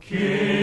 King.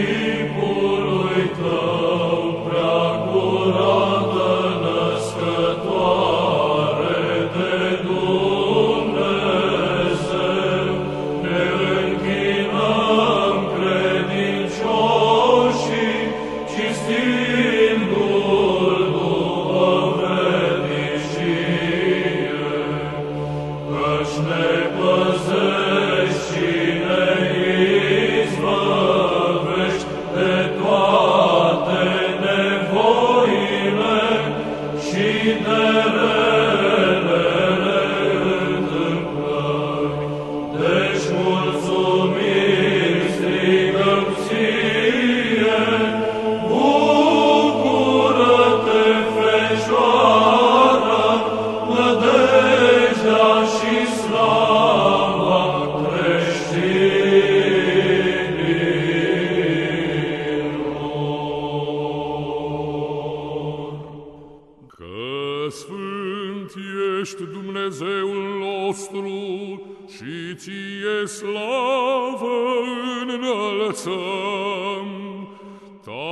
Și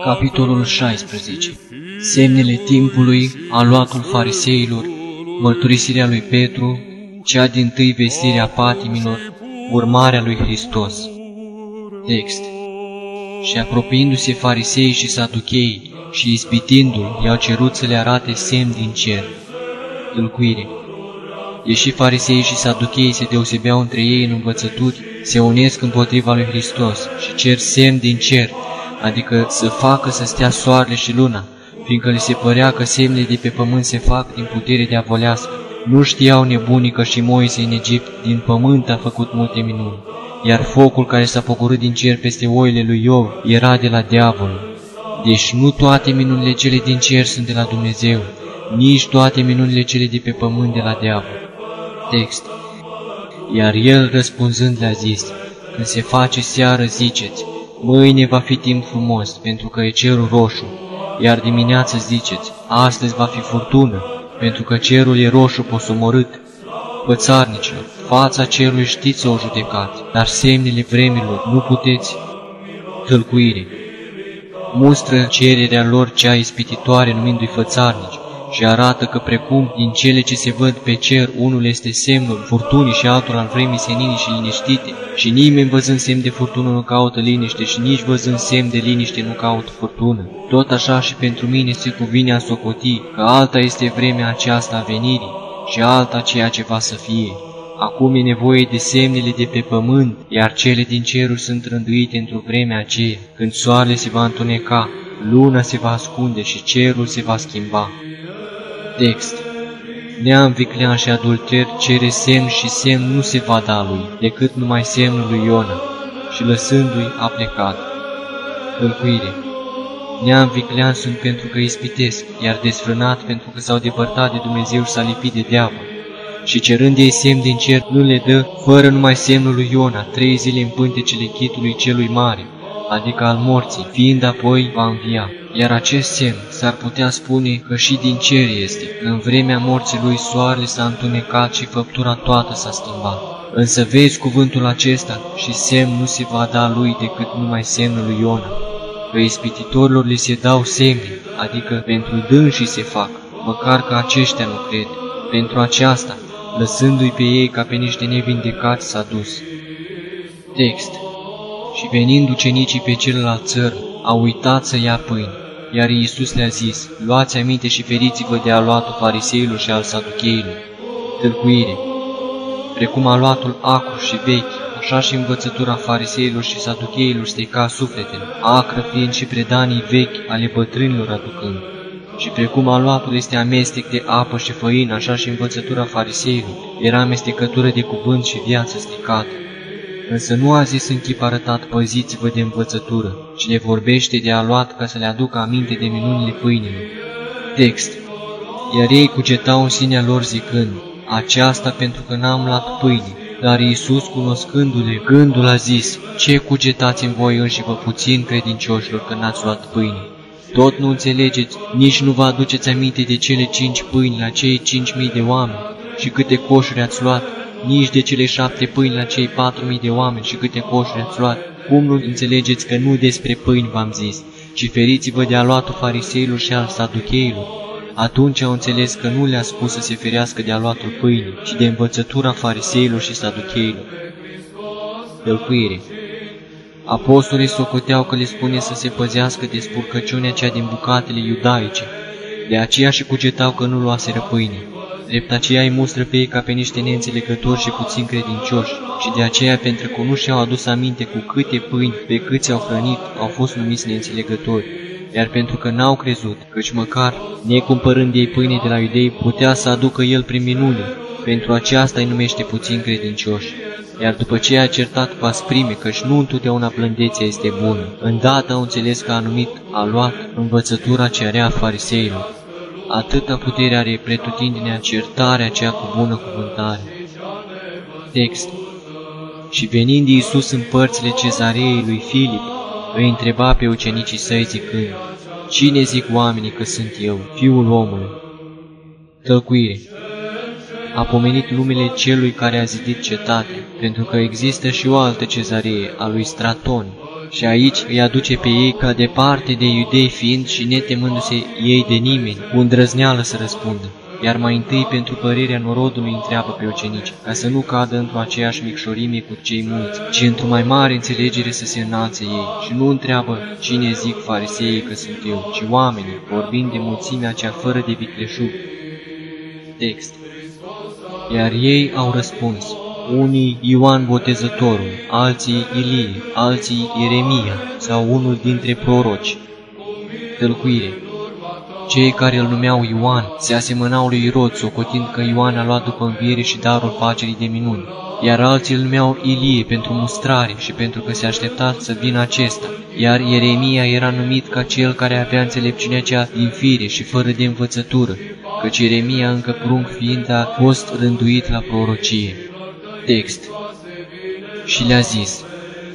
Capitolul 16 Semnele timpului, aluatul fariseilor, mărturisirea lui Petru, cea din tâi vestirea patimilor, urmarea lui Hristos. Text Și apropiindu-se farisei și saducheii și ispitindu-l, i-au cerut să le arate semn din cer. Tâlcuire Deși farisei și saducheii se deosebeau între ei în învățături, se unesc împotriva lui Hristos și cer semn din cer, adică să facă să stea soarele și luna, fiindcă le se părea că semnele de pe pământ se fac din putere de avolească. Nu știau nebunii că și Moise în Egipt din pământ a făcut multe minuni, iar focul care s-a pogorât din cer peste oile lui Iov era de la diavol. Deci nu toate minunile cele din cer sunt de la Dumnezeu, nici toate minunile cele de pe pământ de la diavol. Text Iar el răspunzând le-a zis, Când se face seară ziceți, Mâine va fi timp frumos, pentru că e cerul roșu, iar dimineață ziceți, Astăzi va fi furtună, pentru că cerul e roșu posomorât. Pățarnicilor, fața cerului știți să o judecați, dar semnele vremilor nu puteți tâlcuire. Mustră cererea lor cea ispititoare numindu-i fățarnici și arată că precum din cele ce se văd pe cer, unul este semnul furtunii și altul al vremii seninii și liniștite, și nimeni văzând semn de furtună nu caută liniște și nici văzând semn de liniște nu caută furtună. Tot așa și pentru mine se cuvine a socoti că alta este vremea aceasta a venirii și alta ceea ce va să fie. Acum e nevoie de semnele de pe pământ, iar cele din ceruri sunt rânduite într-o vreme aceea, când soarele se va întuneca, luna se va ascunde și cerul se va schimba. Text Neam viclean și adulter cere semn și semn nu se va da lui, decât numai semnul lui Iona, și lăsându-i a plecat. Încuire Neam viclean sunt pentru că ispitesc, iar desfrânat pentru că s-au depărtat de Dumnezeu și s-a lipit de diavol. Și cerând ei semn din cer, nu le dă, fără numai semnul lui Iona, trei zile în pântecele chitului celui mare, adică al morții, fiind apoi va învia. Iar acest semn s-ar putea spune că și din cer este, că în vremea morții lui soarele s-a întunecat și făptura toată s-a schimbat. Însă vezi cuvântul acesta și semn nu se va da lui decât numai semnul lui Iona, că ispititorilor li se dau semne, adică pentru dânsii se fac, măcar că aceștia nu cred. Pentru aceasta, lăsându-i pe ei ca pe niște nevindecați s-a dus. Text Și venind ucenicii pe celălalt țăr, au uitat să ia pâini, iar Iisus le-a zis, luați aminte și feriți-vă de aluatul fariseilor și al saducheilor. Tâlcuire Precum aluatul acru și vechi, așa și învățătura fariseilor și saducheilor strica sufletele, acră fiind și predanii vechi ale bătrânilor aducând. Și precum aluatul este amestec de apă și făină, așa și învățătura fariseilor era amestecătură de cuvânt și viață stricată. Însă nu a zis în chip arătat, păziți-vă de învățătură, ci le vorbește de aluat ca să le aducă aminte de minunile pâinilor. Text Iar ei cugetau în sinea lor zicând, aceasta pentru că n-am luat pâine. Dar Iisus, cunoscându-le gândul, a zis, ce cugetați în voi înși vă puțin credincioșilor că n-ați luat pâine? Tot nu înțelegeți, nici nu vă aduceți aminte de cele cinci pâini la cei cinci mii de oameni și câte coșuri ați luat, nici de cele șapte pâini la cei patru mii de oameni și câte coșuri ați luat. Cum nu înțelegeți că nu despre pâini v-am zis, ci feriți-vă de aluatul fariseilor și al saducheilor? Atunci au înțeles că nu le-a spus să se ferească de aluatul pâinii, ci de învățătura fariseilor și saducheilor. Tălcuire Apostolii socoteau că le spune să se păzească de spurcăciunea cea din bucatele iudaice, de aceea și cugetau că nu luaseră pâine. Drept aceea îi mustră pe ei ca pe niște neînțelegători și puțin credincioși, și de aceea, pentru că nu și-au adus aminte cu câte pâini pe câți au hrănit, au fost numiți neînțelegători. Iar pentru că n-au crezut, căci măcar, necumpărând ei pâine de la iudei, putea să aducă el prin minune, pentru aceasta îi numește puțin credincioși. Iar după ce a certat cu asprime, căci nu întotdeauna blândețea este bună, îndată au înțeles că a numit, a luat învățătura ce are a fariseilor. Atâta putere are pretutindinea certarea cea cu bună cuvântare. Text Și venind Iisus în părțile cezarei lui Filip, îi întreba pe ucenicii săi zicând, Cine zic oamenii că sunt eu, fiul omului? Tălcuire a pomenit numele celui care a zidit cetate, pentru că există și o altă cezaree, a lui Straton, și aici îi aduce pe ei ca departe de iudei fiind și netemându-se ei de nimeni, cu îndrăzneală să răspundă. Iar mai întâi pentru părerea norodului întreabă pe ucenici, ca să nu cadă într-o aceeași micșorime cu cei mulți, ci într-o mai mare înțelegere să se înalțe ei, și nu întreabă cine zic fariseii că sunt eu, ci oamenii, vorbind de mulțimea cea fără de vicleșug. Text iar ei au răspuns, unii Ioan Botezătorul, alții Ilie, alții Ieremia sau unul dintre proroci. Tălcuire Cei care îl numeau Ioan se asemănau lui Irod, socotind că Ioan a luat după înviere și darul facerii de minuni, iar alții îl numeau Ilie pentru mustrare și pentru că se aștepta să vină acesta, iar Ieremia era numit ca cel care avea înțelepciunea cea din fire și fără de învățătură, căci Ieremia încă prunc fiind a fost rânduit la prorocie. Text Și le-a zis,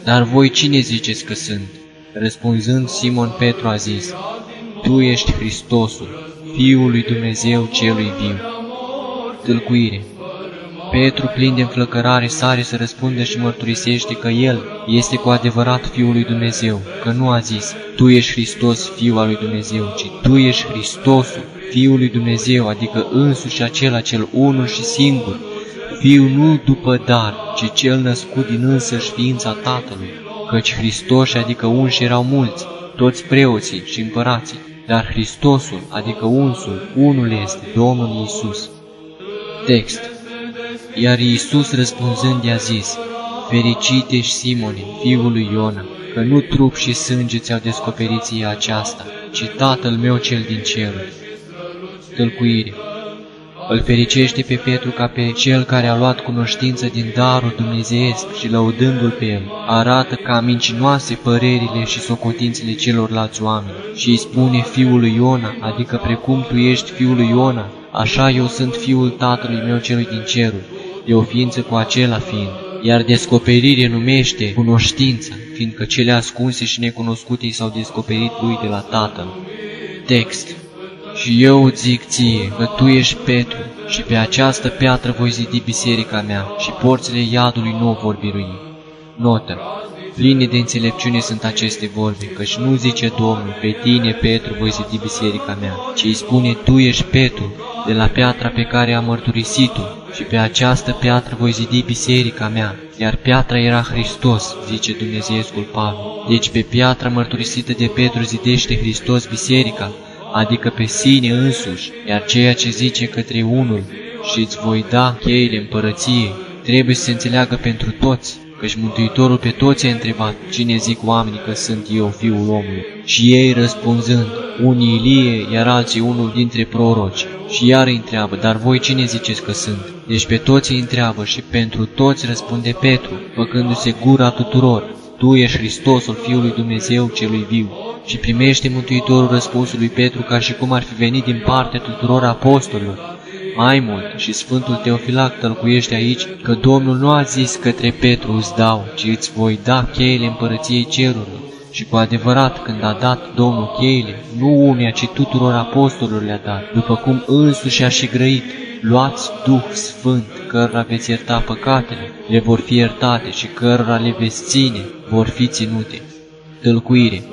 Dar voi cine ziceți că sunt? Răspunzând, Simon Petru a zis, Tu ești Hristosul, Fiul lui Dumnezeu celui viu. Tâlcuire Petru, plin de înflăcărare, sare să răspundă și mărturisește că El este cu adevărat Fiul lui Dumnezeu, că nu a zis, Tu ești Hristos, Fiul al lui Dumnezeu, ci Tu ești Hristosul, Fiul lui Dumnezeu, adică însuși acela cel unul și singur, Fiul nu după dar, ci cel născut din însăși ființa Tatălui, căci Hristoși, adică unși erau mulți, toți preoții și împărații, dar Hristosul, adică unsul, unul este, Domnul Iisus. Text iar Iisus răspunzând i-a zis, Fericit ești, Simone, fiul lui Iona, că nu trup și sânge ți-au descoperit ție aceasta, ci Tatăl meu cel din ceruri. Tălcuire îl fericește pe Petru ca pe cel care a luat cunoștință din darul dumnezeiesc și lăudându-l pe el, arată ca mincinoase părerile și socotințele celorlalți oameni și îi spune fiul lui Iona, adică precum tu ești fiul lui Iona, așa eu sunt fiul tatălui meu celui din cerul, de o ființă cu acela fiind, iar descoperire numește cunoștință, fiindcă cele ascunse și necunoscute i s-au descoperit lui de la Tatăl. Text Și eu îți zic ție că tu ești Petru și pe această piatră voi zidi biserica mea și porțile iadului nu vor birui. Notă Pline de înțelepciune sunt aceste vorbe, căci nu zice Domnul, pe tine, Petru, voi zidi biserica mea, ci îi spune, tu ești Petru, de la piatra pe care am mărturisit-o, și pe această piatră voi zidi biserica mea, iar piatra era Hristos, zice Dumnezeescul Pavel. Deci pe piatra mărturisită de Petru zidește Hristos biserica, adică pe sine însuși, iar ceea ce zice către unul și îți voi da cheile împărăției, trebuie să se înțeleagă pentru toți, căci Mântuitorul pe toți a întrebat, cine zic oamenii că sunt eu, Fiul omului? Și ei răspunzând, unii Ilie, iar alții unul dintre proroci. Și iar îi întreabă, dar voi cine ziceți că sunt? Deci pe toți îi întreabă și pentru toți răspunde Petru, făcându-se gura tuturor, Tu ești Hristosul Fiului Dumnezeu celui viu. Și primește Mântuitorul răspunsul lui Petru ca și cum ar fi venit din partea tuturor apostolilor, mai mult, și Sfântul Teofilac tălcuiește aici că Domnul nu a zis către Petru îți dau, ci îți voi da cheile împărăției cerurilor. Și cu adevărat, când a dat Domnul cheile, nu umia, ci tuturor apostolilor le-a dat, după cum însuși a și grăit, luați Duh Sfânt, cărora veți ierta păcatele, le vor fi iertate și cărora le veți ține, vor fi ținute. Tălcuire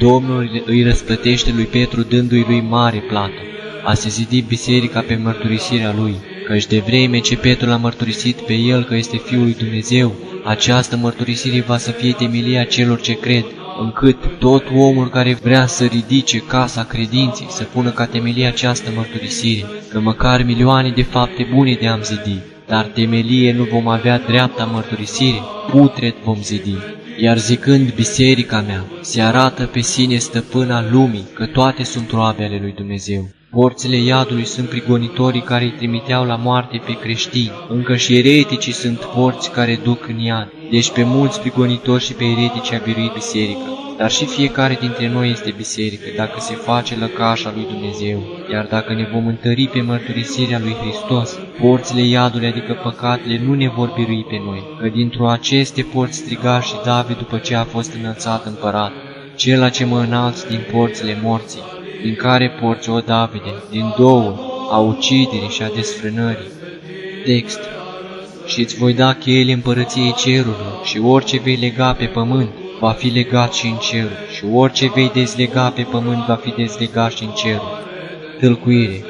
Domnul îi răsplătește lui Petru dându-i lui mare plată. A se zidit biserica pe mărturisirea lui, căci de vreme ce Petru l-a mărturisit pe el că este Fiul lui Dumnezeu, această mărturisire va să fie temelia celor ce cred, încât tot omul care vrea să ridice casa credinței să pună ca temelie această mărturisire, că măcar milioane de fapte bune de-am zidit, dar temelie nu vom avea dreapta mărturisire, putret vom zidi. Iar zicând biserica mea, se arată pe sine stăpâna lumii, că toate sunt roabe ale lui Dumnezeu. Porțile iadului sunt prigonitorii care îi trimiteau la moarte pe creștini. Încă și ereticii sunt porți care duc în iad. Deci pe mulți prigonitori și pe eretici a biruit biserica. Dar și fiecare dintre noi este biserică, dacă se face lăcașa lui Dumnezeu. Iar dacă ne vom întări pe mărturisirea lui Hristos, porțile iadului, adică păcatele, nu ne vor birui pe noi. Că dintr-o aceste porți striga și David după ce a fost înălțat împărat. Cel ce mă înalți din porțile morții, din care porți, o Davide, din două, a uciderii și a desfrânării. Text Și îți voi da cheile împărăției cerurilor și orice vei lega pe pământ va fi legat și în cer, și orice vei dezlega pe pământ va fi dezlegat și în cer. Tâlcuire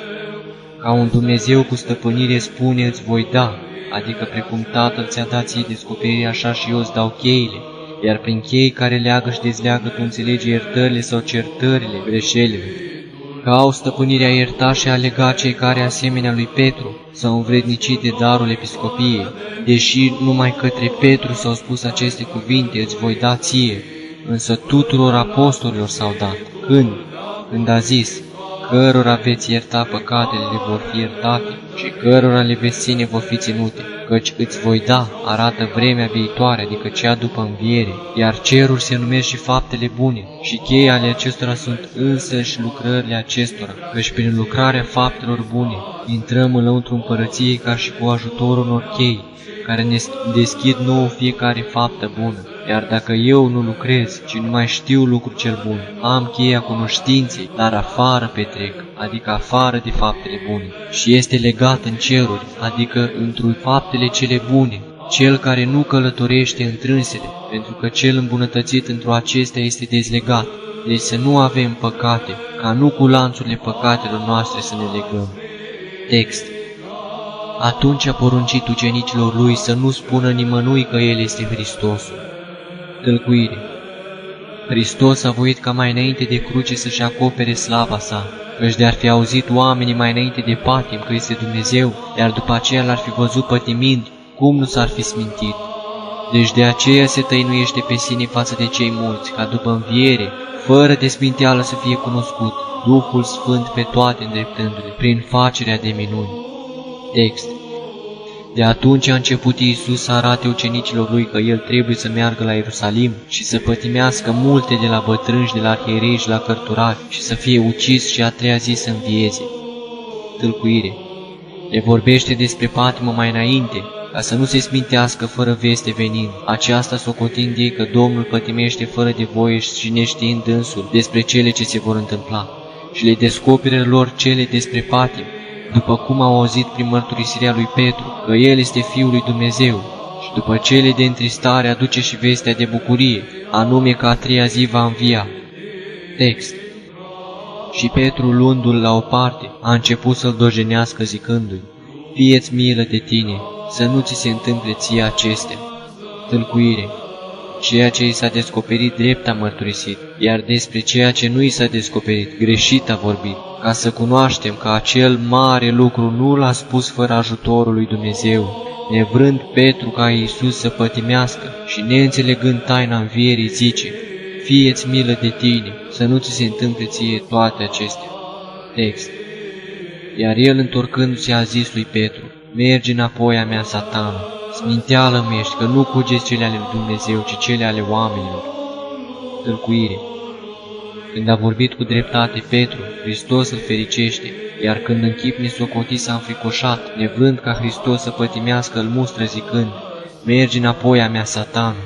Ca un Dumnezeu cu stăpânire spune îți voi da, adică precum Tatăl ți-a dat ție descoperire, așa și eu îți dau cheile, iar prin chei care leagă și dezleagă tu înțelegi iertările sau certarile, greșelile. Ca au stăpânirea ierta și a lega cei care, asemenea lui Petru, s-au învrednicit de darul episcopiei, deși numai către Petru s-au spus aceste cuvinte, îți voi da ție, însă tuturor apostolilor s-au dat. Când? Când a zis, cărora veți ierta păcatele le vor fi iertate și cărora le veți ține vor fi ținute, căci îți voi da, arată vremea viitoare, adică cea după înviere, iar cerul se numește și faptele bune, și cheia ale acestora sunt însăși lucrările acestora, căci prin lucrarea faptelor bune intrăm înăuntru împărăției ca și cu ajutorul unor chei, care ne deschid nouă fiecare faptă bună. Iar dacă eu nu lucrez, ci nu mai știu lucru cel bun, am cheia cunoștinței, dar afară petrec, adică afară de faptele bune, și este legat în ceruri, adică într-un faptele cele bune, cel care nu călătorește întrânsele, pentru că cel îmbunătățit într-o acestea este dezlegat, deci să nu avem păcate, ca nu cu lanțurile păcatelor noastre să ne legăm. Text Atunci a poruncit ucenicilor lui să nu spună nimănui că El este Hristosul. Tălcuire Hristos a voit ca mai înainte de cruce să-și acopere slava sa, căci de-ar fi auzit oamenii mai înainte de patim că este Dumnezeu, iar după aceea l-ar fi văzut pătimind, cum nu s-ar fi smintit? Deci de aceea se tăinuiește pe sine față de cei mulți, ca după înviere, fără de sminteală să fie cunoscut, Duhul Sfânt pe toate îndreptându-le, prin facerea de minuni. Text de atunci a început Iisus să arate ucenicilor lui că El trebuie să meargă la Ierusalim și să pătimească multe de la bătrânși și de la arhierei și la cărturari și să fie ucis și a treia zi să învieze. Tâlcuire Le vorbește despre patimă mai înainte, ca să nu se smintească fără veste venind. Aceasta socotind ei că Domnul pătimește fără de voie și neștiind însul despre cele ce se vor întâmpla și le descoperă lor cele despre patim, după cum au auzit prin mărturisirea lui Petru că El este Fiul lui Dumnezeu, și după cele de întristare aduce și vestea de bucurie, anume că a treia zi va învia. Text Și Petru, luându-l la o parte, a început să-l dojenească zicându-i, Fieți milă de tine, să nu ți se întâmple ție acestea. Tâlcuire Ceea ce i s-a descoperit drept a mărturisit, iar despre ceea ce nu i s-a descoperit greșit a vorbit, ca să cunoaștem că acel mare lucru nu l-a spus fără ajutorul lui Dumnezeu, nevrând Petru ca Iisus să pătimească și neînțelegând taina învierii zice, Fie-ți milă de tine, să nu ți se întâmple ție toate acestea. Text Iar el întorcându-se a zis lui Petru, Mergi înapoi a mea, satană, sminteală-mi ești că nu cugeți cele ale lui Dumnezeu, ci cele ale oamenilor. Tâlcuire când a vorbit cu dreptate Petru, Hristos îl fericește, iar când în chip nesocotit s-a înfricoșat, nevrând ca Hristos să pătimească, îl mustră zicând, Mergi înapoi a mea, satana,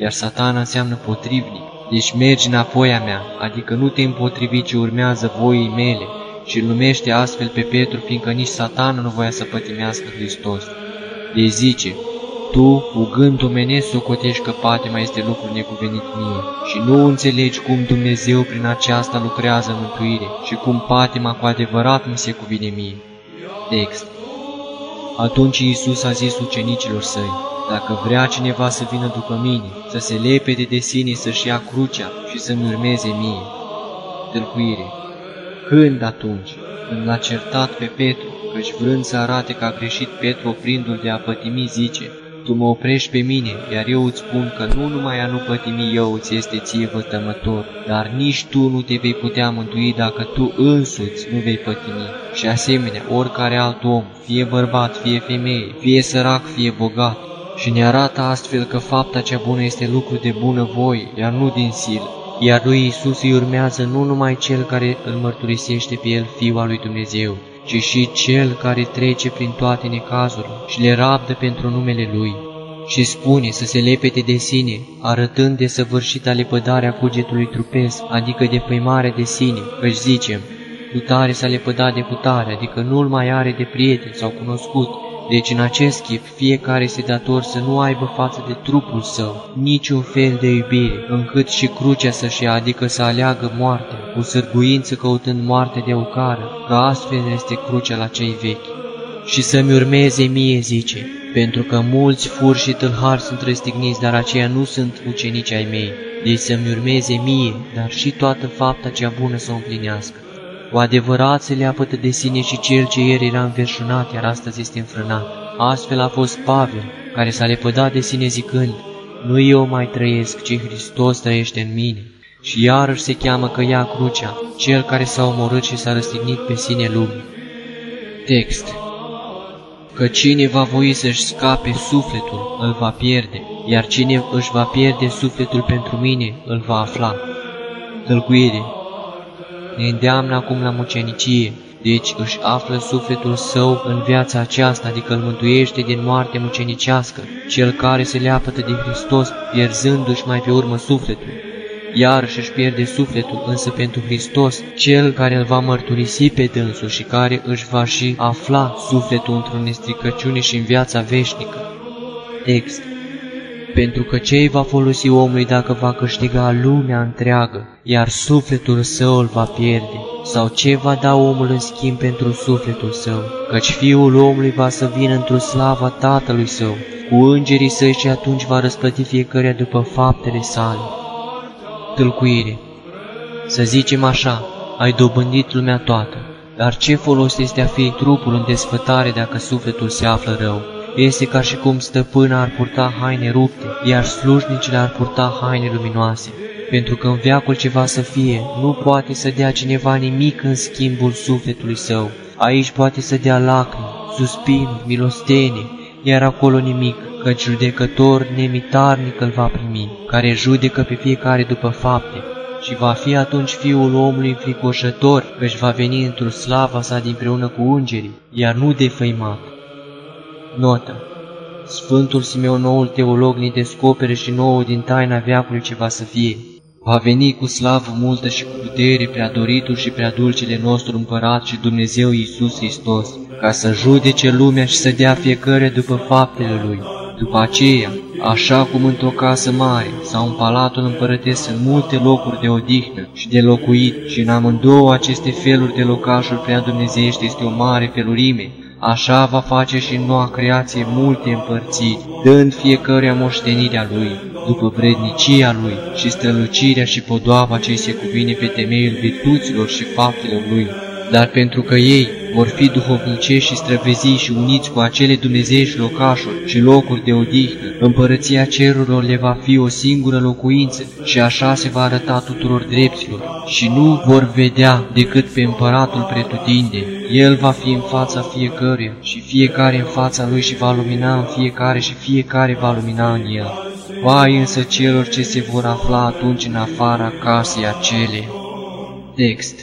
iar satana înseamnă potrivnic, Deci mergi înapoi a mea, adică nu te împotrivi ce urmează voii mele, și îl numește astfel pe Petru, fiindcă nici satană nu voia să pătimească Hristos. Le zice, tu, cu gând omenesc, socotești că patima este lucru necuvenit mie și nu înțelegi cum Dumnezeu prin aceasta lucrează mântuire și cum patima cu adevărat mi se cuvine mie. Text Atunci Iisus a zis ucenicilor săi, dacă vrea cineva să vină după mine, să se lepede de sine, să-și ia crucea și să-mi urmeze mie. Tâlcuire Când atunci? Când l-a certat pe Petru, căci vrând să arate că a greșit Petru oprindu-l de a pătimi, zice, Tu mă oprești pe mine, iar eu îți spun că nu numai a nu pătimi eu îți este ție vătămător, dar nici tu nu te vei putea mântui dacă tu însuți nu vei pătimi. Și asemenea, oricare alt om, fie bărbat, fie femeie, fie sărac, fie bogat, și ne arată astfel că fapta cea bună este lucru de bună voie, iar nu din silă. Iar lui Isus îi urmează nu numai cel care îl mărturisește pe el Fiul al lui Dumnezeu, ci și cel care trece prin toate necazurile și le rabdă pentru numele Lui. Și spune să se lepete de sine, arătând de săvârșita lepădarea cugetului trupesc, adică de făimare de sine, căci zicem, tare s-a lepădat de putare, adică nu-l mai are de prieten sau cunoscut, deci în acest chip fiecare este dator să nu aibă față de trupul său niciun fel de iubire, încât și crucea să-și ia, adică să aleagă moartea, cu sârguință căutând moarte de ocară, că astfel este crucea la cei vechi. Și să-mi urmeze mie, zice, pentru că mulți furi și tâlhari sunt răstigniți, dar aceia nu sunt ucenici ai mei. Deci să-mi urmeze mie, dar și toată fapta cea bună să o împlinească. Cu adevărat se leapătă de sine și cel ce ieri era înverșunat, iar astăzi este înfrânat. Astfel a fost Pavel, care s-a lepădat de sine zicând, Nu eu mai trăiesc, ci Hristos trăiește în mine. Și iarăși se cheamă că ia crucea, cel care s-a omorât și s-a răstignit pe sine lumii. Text Că cine va voi să-și scape sufletul, îl va pierde, iar cine își va pierde sufletul pentru mine, îl va afla. Tălcuire ne îndeamnă acum la mucenicie, deci își află sufletul său în viața aceasta, adică îl mântuiește din moarte mucenicească, cel care se leapătă de Hristos, pierzându-și mai pe urmă sufletul. Iar își pierde sufletul, însă pentru Hristos, cel care îl va mărturisi pe dânsul și care își va și afla sufletul într-o nestricăciune și în viața veșnică. Text pentru că ce va folosi omului dacă va câștiga lumea întreagă, iar sufletul său îl va pierde? Sau ce va da omul în schimb pentru sufletul său? Căci fiul omului va să vină într-o slava tatălui său, cu îngerii săi și atunci va răsplăti fiecare după faptele sale. Tâlcuire Să zicem așa, ai dobândit lumea toată, dar ce folos este a fi trupul în desfătare dacă sufletul se află rău? Este ca și cum stăpâna ar purta haine rupte, iar slujnicile ar purta haine luminoase. Pentru că în veacul ceva să fie, nu poate să dea cineva nimic în schimbul sufletului său. Aici poate să dea lacrimi, suspinuri, milostenie, iar acolo nimic, căci judecător nemitarnic îl va primi, care judecă pe fiecare după fapte, și va fi atunci Fiul omului înfricoșător, căci va veni într-o slava sa dinpreună cu îngerii, iar nu defăimat. Notă Sfântul Simeon, noul teolog, ne descopere și nouă din taina veacului ce va să fie. Va veni cu slavă multă și cu putere prea doritul și prea dulcele nostru împărat și Dumnezeu Iisus Hristos, ca să judece lumea și să dea fiecare după faptele Lui. După aceea, așa cum într-o casă mare sau în palatul împărătesc sunt multe locuri de odihnă și de locuit și în amândouă aceste feluri de locașuri prea dumnezeiești este o mare felurime, Așa va face și în noua creație multe împărțiri, dând fiecare moștenirea lui, după vrednicia lui și strălucirea și podoaba ce se cuvine pe temeiul virtuților și faptelor lui. Dar pentru că ei vor fi duhovnicești și străveziți și uniți cu acele dumnezeiești locașuri și locuri de odihnă, împărăția cerurilor le va fi o singură locuință și așa se va arăta tuturor dreptilor și nu vor vedea decât pe împăratul pretutinde. El va fi în fața fiecăruia și fiecare în fața lui și va lumina în fiecare și fiecare va lumina în el. Vai însă celor ce se vor afla atunci în afara casei acele. Text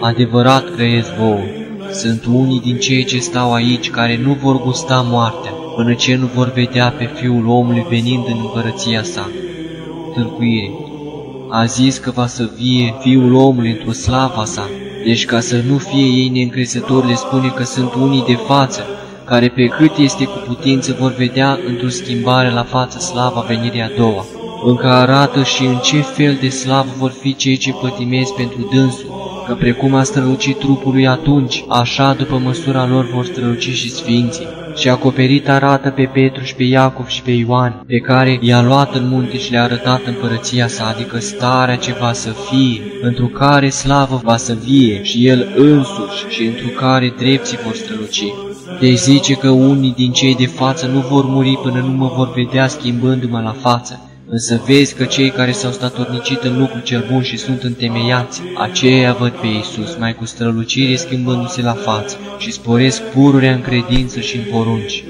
Adevărat grăiesc vouă, sunt unii din cei ce stau aici care nu vor gusta moartea, până ce nu vor vedea pe Fiul omului venind în împărăția sa. Tâlcuire a zis că va să vie Fiul omului într-o slava sa. Deci ca să nu fie ei neîncrezători, le spune că sunt unii de față, care pe cât este cu putință vor vedea într-o schimbare la față slava venirii a doua. Încă arată și în ce fel de slavă vor fi cei ce pătimesc pentru dânsul, că precum a strălucit trupului atunci, așa după măsura lor vor străluci și sfinții. Și acoperit arată pe Petru și pe Iacov și pe Ioan, pe care i-a luat în munte și le-a arătat împărăția sa, adică starea ce va să fie, întru care slavă va să vie și el însuși și întru care drepții vor străluci. Te zice că unii din cei de față nu vor muri până nu mă vor vedea schimbându-mă la față, Însă vezi că cei care s-au statornicit în lucru cel bun și sunt întemeiați, aceia văd pe Iisus mai cu strălucire schimbându-se la față și sporesc pururea în credință și în porunci.